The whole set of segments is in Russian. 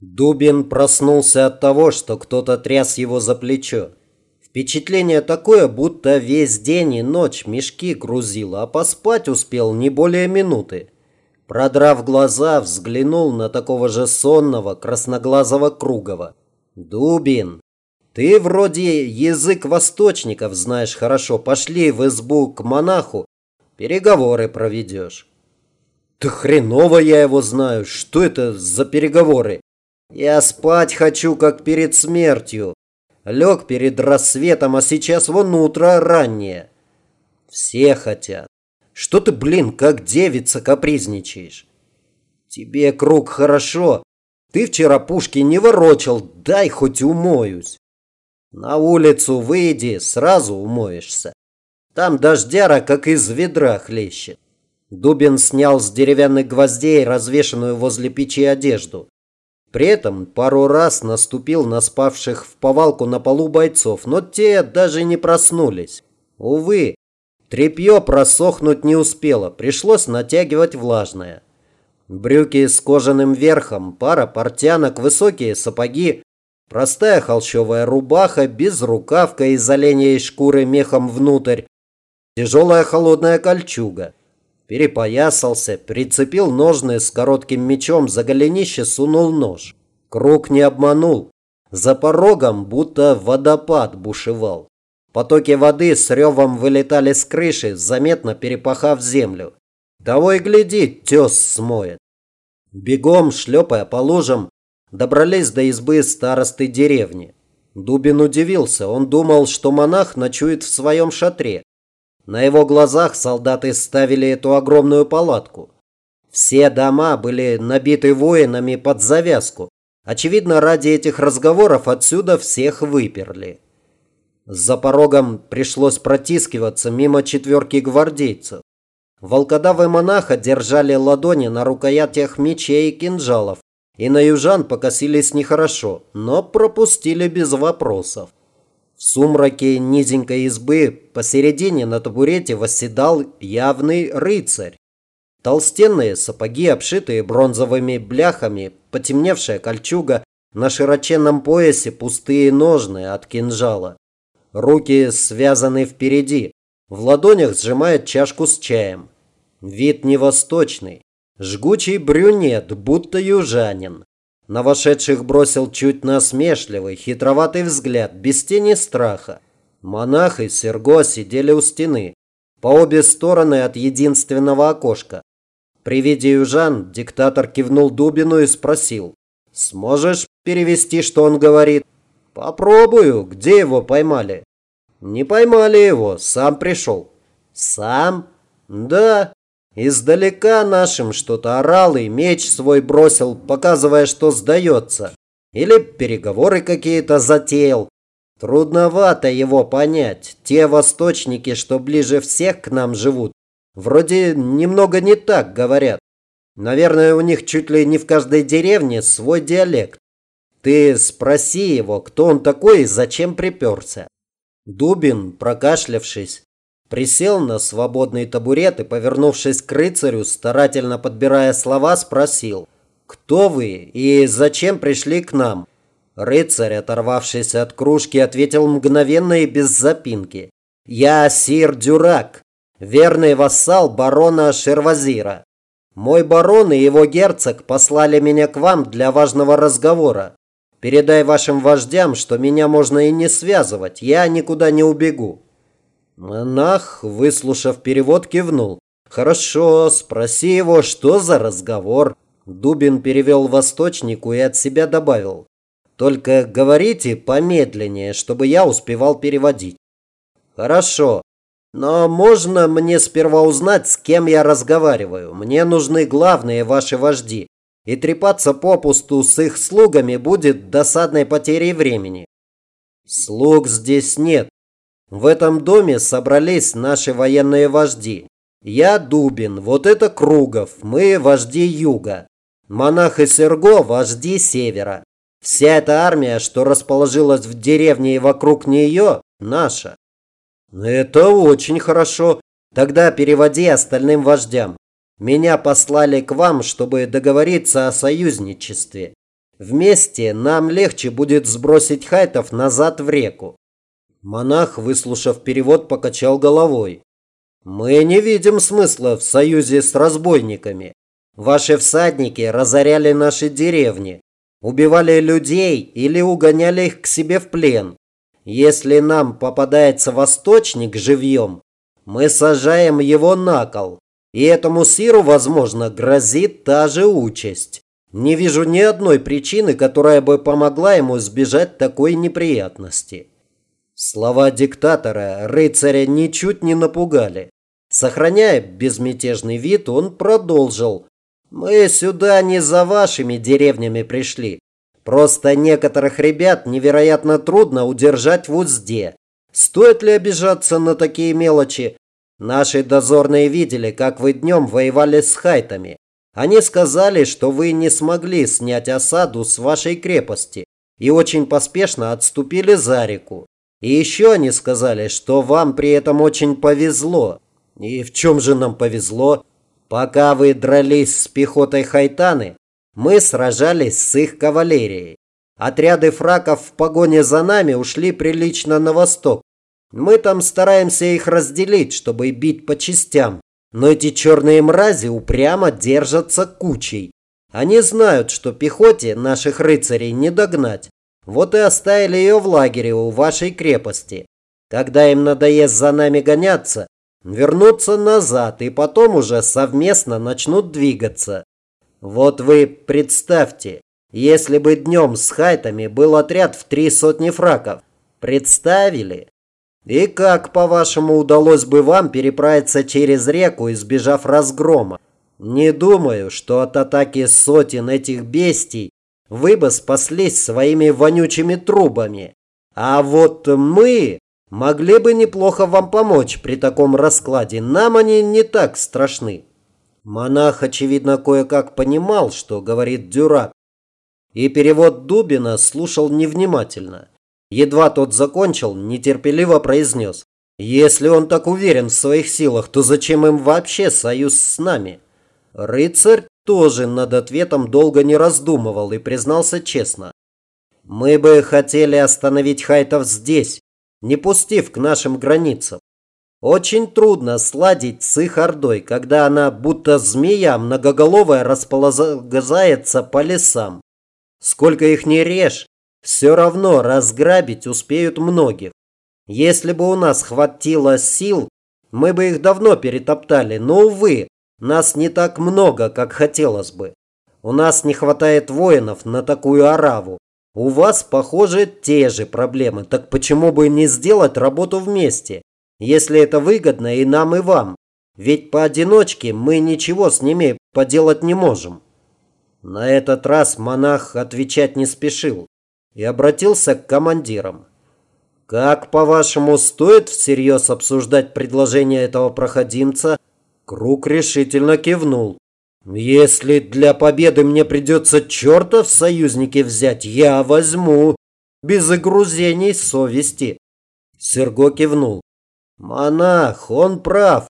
Дубин проснулся от того, что кто-то тряс его за плечо. Впечатление такое, будто весь день и ночь мешки грузил, а поспать успел не более минуты. Продрав глаза, взглянул на такого же сонного, красноглазого Кругова. «Дубин, ты вроде язык восточников знаешь хорошо. Пошли в избу к монаху, переговоры проведешь». «Да хреново я его знаю. Что это за переговоры?» Я спать хочу, как перед смертью. Лег перед рассветом, а сейчас вон утро раннее. Все хотят. Что ты, блин, как девица капризничаешь? Тебе, Круг, хорошо. Ты вчера пушки не ворочал, дай хоть умоюсь. На улицу выйди, сразу умоешься. Там дождяра, как из ведра хлещет. Дубин снял с деревянных гвоздей развешанную возле печи одежду. При этом пару раз наступил на спавших в повалку на полу бойцов, но те даже не проснулись. Увы, тряпье просохнуть не успело, пришлось натягивать влажное. Брюки с кожаным верхом, пара портянок, высокие сапоги, простая холщовая рубаха, без рукавка из оленей шкуры мехом внутрь, тяжелая холодная кольчуга – перепоясался, прицепил ножны с коротким мечом, за голенище сунул нож. Круг не обманул. За порогом будто водопад бушевал. Потоки воды с ревом вылетали с крыши, заметно перепахав землю. Того и гляди, тес смоет. Бегом, шлепая по лужам, добрались до избы старосты деревни. Дубин удивился. Он думал, что монах ночует в своем шатре. На его глазах солдаты ставили эту огромную палатку. Все дома были набиты воинами под завязку. Очевидно, ради этих разговоров отсюда всех выперли. За порогом пришлось протискиваться мимо четверки гвардейцев. Волкодавы монаха держали ладони на рукоятях мечей и кинжалов, и на южан покосились нехорошо, но пропустили без вопросов. В сумраке низенькой избы посередине на табурете восседал явный рыцарь. Толстенные сапоги, обшитые бронзовыми бляхами, потемневшая кольчуга, на широченном поясе пустые ножны от кинжала. Руки связаны впереди, в ладонях сжимает чашку с чаем. Вид не восточный, жгучий брюнет, будто южанин. На вошедших бросил чуть насмешливый, хитроватый взгляд, без тени страха. Монах и Серго сидели у стены, по обе стороны от единственного окошка. При виде южан диктатор кивнул Дубину и спросил. «Сможешь перевести, что он говорит?» «Попробую. Где его поймали?» «Не поймали его. Сам пришел». «Сам?» «Да. Издалека нашим что-то орал и меч свой бросил, показывая, что сдается. Или переговоры какие-то затеял. Трудновато его понять. Те восточники, что ближе всех к нам живут, вроде немного не так говорят. Наверное, у них чуть ли не в каждой деревне свой диалект. Ты спроси его, кто он такой и зачем приперся. Дубин, прокашлявшись, Присел на свободный табурет и, повернувшись к рыцарю, старательно подбирая слова, спросил «Кто вы и зачем пришли к нам?» Рыцарь, оторвавшись от кружки, ответил мгновенно и без запинки «Я Сир Дюрак, верный вассал барона Шервазира. Мой барон и его герцог послали меня к вам для важного разговора. Передай вашим вождям, что меня можно и не связывать, я никуда не убегу». Монах, выслушав перевод, кивнул. «Хорошо, спроси его, что за разговор?» Дубин перевел восточнику и от себя добавил. «Только говорите помедленнее, чтобы я успевал переводить». «Хорошо, но можно мне сперва узнать, с кем я разговариваю? Мне нужны главные ваши вожди, и трепаться попусту с их слугами будет досадной потерей времени». «Слуг здесь нет. В этом доме собрались наши военные вожди. Я Дубин, вот это Кругов, мы вожди юга. Монах и Серго – вожди севера. Вся эта армия, что расположилась в деревне и вокруг нее, наша. Это очень хорошо. Тогда переводи остальным вождям. Меня послали к вам, чтобы договориться о союзничестве. Вместе нам легче будет сбросить хайтов назад в реку. Монах, выслушав перевод, покачал головой. Мы не видим смысла в союзе с разбойниками. Ваши всадники разоряли наши деревни, убивали людей или угоняли их к себе в плен. Если нам попадается восточник живьем, мы сажаем его на кол, и этому сиру, возможно, грозит та же участь. Не вижу ни одной причины, которая бы помогла ему избежать такой неприятности. Слова диктатора рыцаря ничуть не напугали. Сохраняя безмятежный вид, он продолжил. «Мы сюда не за вашими деревнями пришли. Просто некоторых ребят невероятно трудно удержать в узде. Стоит ли обижаться на такие мелочи? Наши дозорные видели, как вы днем воевали с хайтами. Они сказали, что вы не смогли снять осаду с вашей крепости и очень поспешно отступили за реку. И еще они сказали, что вам при этом очень повезло. И в чем же нам повезло? Пока вы дрались с пехотой Хайтаны, мы сражались с их кавалерией. Отряды фраков в погоне за нами ушли прилично на восток. Мы там стараемся их разделить, чтобы бить по частям. Но эти черные мрази упрямо держатся кучей. Они знают, что пехоте наших рыцарей не догнать. Вот и оставили ее в лагере у вашей крепости. Когда им надоест за нами гоняться, вернутся назад и потом уже совместно начнут двигаться. Вот вы представьте, если бы днем с хайтами был отряд в три сотни фраков. Представили? И как, по-вашему, удалось бы вам переправиться через реку, избежав разгрома? Не думаю, что от атаки сотен этих бестий вы бы спаслись своими вонючими трубами. А вот мы могли бы неплохо вам помочь при таком раскладе. Нам они не так страшны. Монах, очевидно, кое-как понимал, что говорит Дюрак. И перевод Дубина слушал невнимательно. Едва тот закончил, нетерпеливо произнес. «Если он так уверен в своих силах, то зачем им вообще союз с нами?» Рыцарь тоже над ответом долго не раздумывал и признался честно. «Мы бы хотели остановить хайтов здесь, не пустив к нашим границам. Очень трудно сладить с их ордой, когда она, будто змея многоголовая, расползается по лесам. Сколько их не режь, все равно разграбить успеют многих. Если бы у нас хватило сил, мы бы их давно перетоптали, но, увы, нас не так много, как хотелось бы. У нас не хватает воинов на такую ораву. У вас, похоже, те же проблемы, так почему бы не сделать работу вместе, если это выгодно и нам, и вам? Ведь поодиночке мы ничего с ними поделать не можем. На этот раз монах отвечать не спешил и обратился к командирам. «Как, по-вашему, стоит всерьез обсуждать предложение этого проходимца?» Круг решительно кивнул. «Если для победы мне придется черта в союзники взять, я возьму, без огрузений совести». Серго кивнул. «Монах, он прав.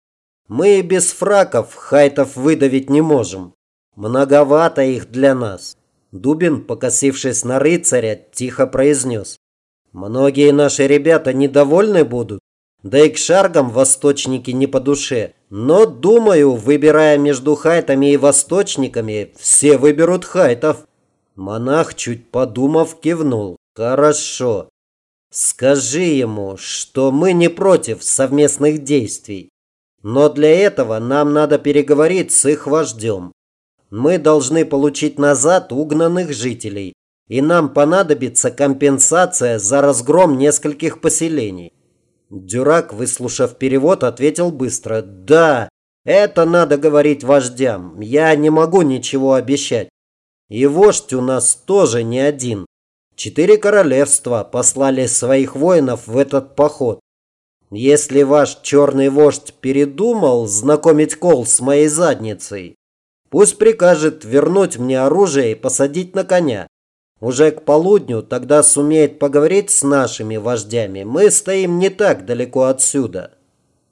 Мы без фраков хайтов выдавить не можем. Многовато их для нас. Дубин, покосившись на рыцаря, тихо произнес. «Многие наши ребята недовольны будут, да и к шаргам восточники не по душе. Но, думаю, выбирая между хайтами и восточниками, все выберут хайтов». Монах, чуть подумав, кивнул. «Хорошо. Скажи ему, что мы не против совместных действий. Но для этого нам надо переговорить с их вождем. Мы должны получить назад угнанных жителей, и нам понадобится компенсация за разгром нескольких поселений. Дюрак, выслушав перевод, ответил быстро. «Да, это надо говорить вождям. Я не могу ничего обещать. И вождь у нас тоже не один. Четыре королевства послали своих воинов в этот поход. Если ваш черный вождь передумал знакомить кол с моей задницей, Пусть прикажет вернуть мне оружие и посадить на коня. Уже к полудню тогда сумеет поговорить с нашими вождями. Мы стоим не так далеко отсюда.